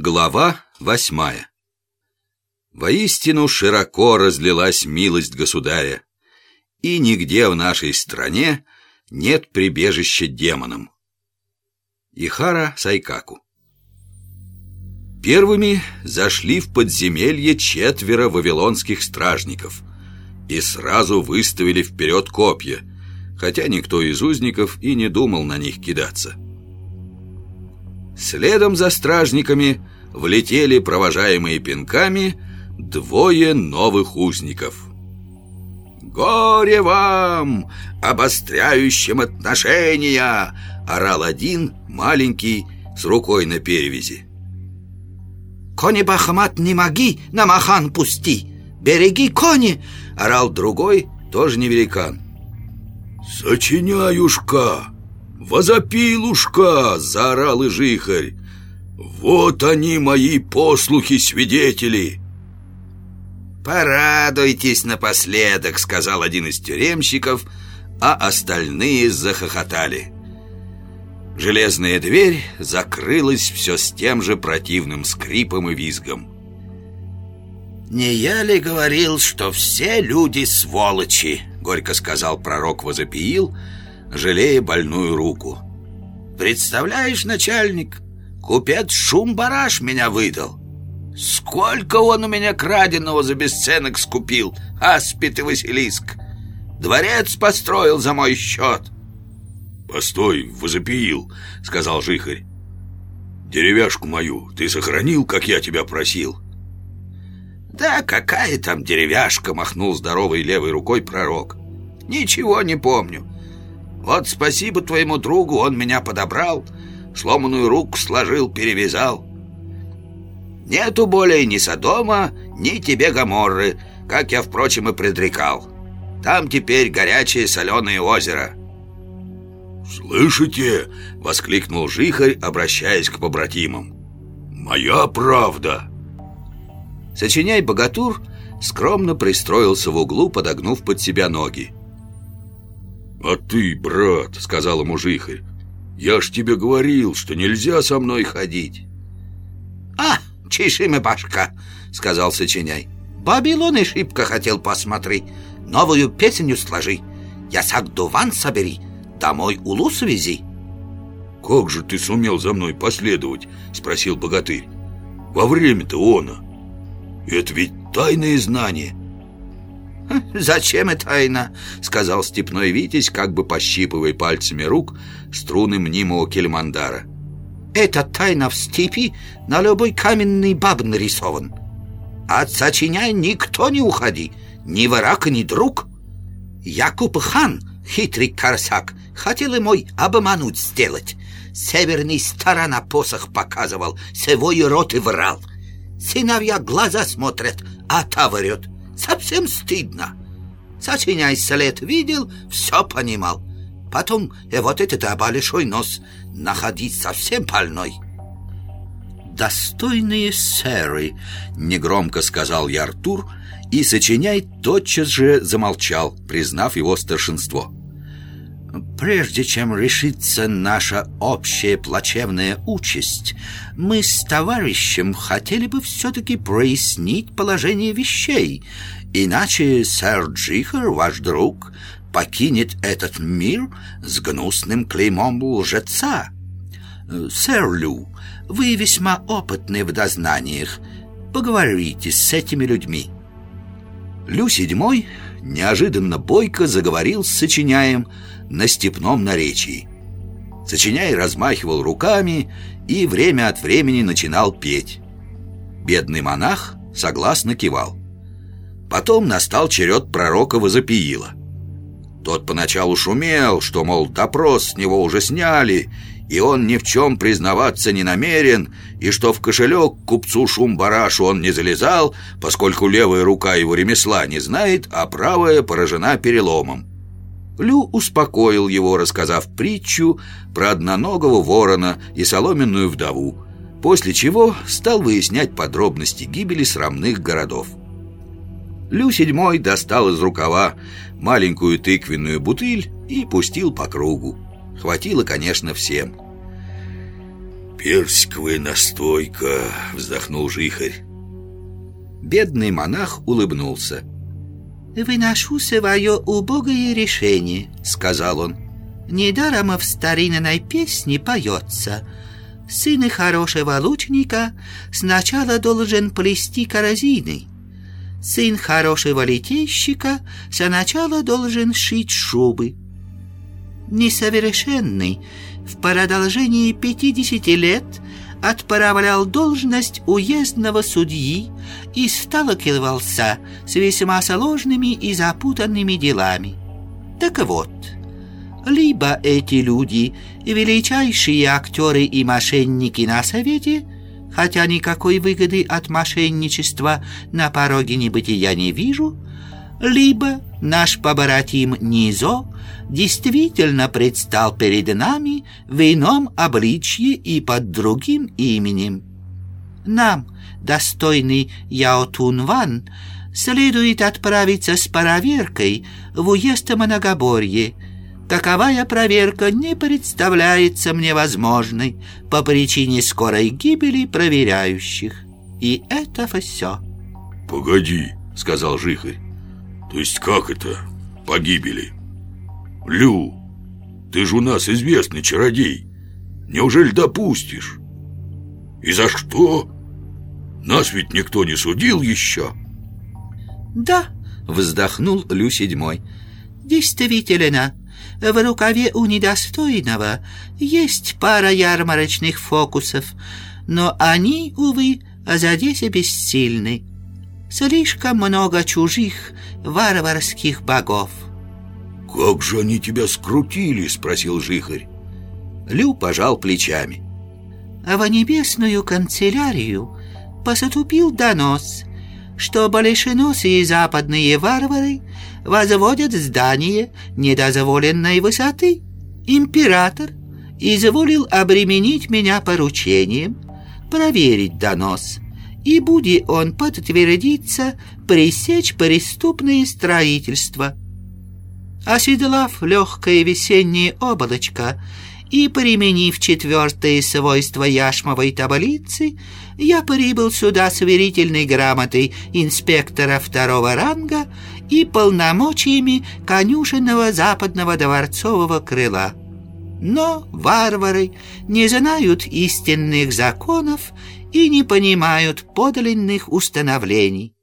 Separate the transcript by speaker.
Speaker 1: Глава восьмая Воистину широко разлилась милость государя, и нигде в нашей стране нет прибежища демонам. Ихара Сайкаку Первыми зашли в подземелье четверо вавилонских стражников и сразу выставили вперед копья, хотя никто из узников и не думал на них кидаться. Следом за стражниками влетели провожаемые пинками двое новых узников. «Горе вам, обостряющим отношения!» орал один, маленький, с рукой на перевязи.
Speaker 2: «Кони Бахмат не моги на махан пусти! Береги кони!» орал другой, тоже не великан.
Speaker 3: «Сочиняюшка!» «Возопилушка!» — заорал и жихарь. «Вот они, мои послухи-свидетели!»
Speaker 1: «Порадуйтесь напоследок», — сказал один из тюремщиков, а остальные захохотали. Железная дверь закрылась все с тем же противным скрипом и визгом.
Speaker 2: «Не я ли говорил, что все люди сволочи?» — горько сказал пророк Возопиил, — жалея больную руку. «Представляешь, начальник, купец Шумбараш меня выдал. Сколько он у меня краденого за бесценок скупил, аспид и Василиск. Дворец построил за мой счет».
Speaker 3: «Постой, возопиил», — сказал Жихарь. «Деревяшку мою ты сохранил, как я тебя просил?»
Speaker 2: «Да какая там деревяшка!» — махнул здоровой левой рукой пророк. «Ничего не помню. Вот спасибо твоему другу, он меня подобрал, сломанную руку сложил, перевязал. Нету более ни Содома, ни тебе Гоморры, как я, впрочем, и предрекал. Там теперь горячее соленое озеро».
Speaker 3: «Слышите?» — воскликнул Жихарь, обращаясь к побратимам. «Моя правда!»
Speaker 1: Сочиняй богатур скромно пристроился в углу, подогнув под себя ноги.
Speaker 3: «А ты, брат», — сказал ему Жихарь, «я ж тебе говорил, что нельзя со мной ходить».
Speaker 2: «А, чешимы башка», — сказал Сочиняй. «Бабилон и шибко хотел посмотреть, новую песню сложи, ясак дуван собери, домой улус вези».
Speaker 3: «Как же ты сумел за мной последовать?» — спросил богатырь. «Во время-то она. Это ведь тайное знание».
Speaker 2: «Зачем это тайна?» — сказал степной Витязь, как бы пощипывая пальцами рук струны мнимого кельмандара. «Это тайна в степи на любой каменный баб нарисован. От сочиняй никто не уходи, ни враг, ни друг. Якуб хан, хитрый корсак, хотел и мой обмануть сделать. Северный сторона посох показывал, свой рот и врал. Сыновья глаза смотрят, а та врет». Совсем стыдно. Сочиняй след видел, все понимал. Потом и вот этот а большой нос находить совсем больной.
Speaker 1: «Достойные сэры», — негромко сказал я Артур, и Сочиняй тотчас же замолчал, признав его старшинство.
Speaker 2: Прежде чем решиться наша общая плачевная участь, мы с товарищем хотели бы все-таки прояснить положение вещей, иначе сэр Джихар, ваш друг, покинет этот мир с гнусным клеймом лжеца. Сэр Лю, вы весьма опытны в дознаниях, поговорите с этими людьми.
Speaker 1: Лю седьмой неожиданно бойко заговорил с сочиняем, на степном наречии. Сочиняй размахивал руками и время от времени начинал петь. Бедный монах согласно кивал. Потом настал черед пророка Возопиила. Тот поначалу шумел, что, мол, допрос с него уже сняли, и он ни в чем признаваться не намерен, и что в кошелек купцу Шумбарашу он не залезал, поскольку левая рука его ремесла не знает, а правая поражена переломом. Лю успокоил его, рассказав притчу про одноногого ворона и соломенную вдову, после чего стал выяснять подробности гибели срамных городов. Лю седьмой достал из рукава маленькую тыквенную бутыль и пустил по кругу. Хватило, конечно, всем.
Speaker 3: Персиковая настойка, вздохнул жихарь.
Speaker 1: Бедный монах улыбнулся.
Speaker 2: «Выношу свое убогое решение», — сказал он. «Недаром в старинной песне поется. Сын хорошего лучника сначала должен плести корзины. Сын хорошего летейщика сначала должен шить шубы. Несовершенный в продолжении пятидесяти лет отправлял должность уездного судьи и сталкивался с весьма сложными и запутанными делами. Так вот, либо эти люди величайшие актеры и мошенники на совете, хотя никакой выгоды от мошенничества на пороге небытия не вижу, либо наш побратим Низо действительно предстал перед нами в ином обличье и под другим именем. Нам, достойный Яо Ван, следует отправиться с проверкой в уезд Многоборье. Каковая проверка не представляется мне возможной по причине скорой гибели проверяющих. И это все.
Speaker 3: «Погоди», — сказал Жихарь. «То есть как это погибели?» «Лю, ты же у нас известный чародей. Неужели допустишь?» «И за что? Нас ведь никто не судил еще».
Speaker 2: «Да», —
Speaker 1: вздохнул Лю седьмой.
Speaker 2: «Действительно, в рукаве у недостойного есть пара ярмарочных фокусов, но они, увы, здесь бессильны. Слишком много чужих варварских богов».
Speaker 3: «Как же они тебя скрутили?» — спросил Жихарь.
Speaker 1: Лю пожал плечами.
Speaker 2: А в небесную канцелярию поступил донос, что большеносые западные варвары возводят здание недозволенной высоты. Император изволил обременить меня поручением проверить донос, и, буди он подтвердиться, пресечь преступное строительство – Оседлав легкое весеннее облачко и применив четвертое свойство яшмовой таблицы, я прибыл сюда с верительной грамотой инспектора второго ранга и полномочиями конюшенного западного дворцового крыла. Но варвары не знают истинных законов и не понимают подлинных установлений.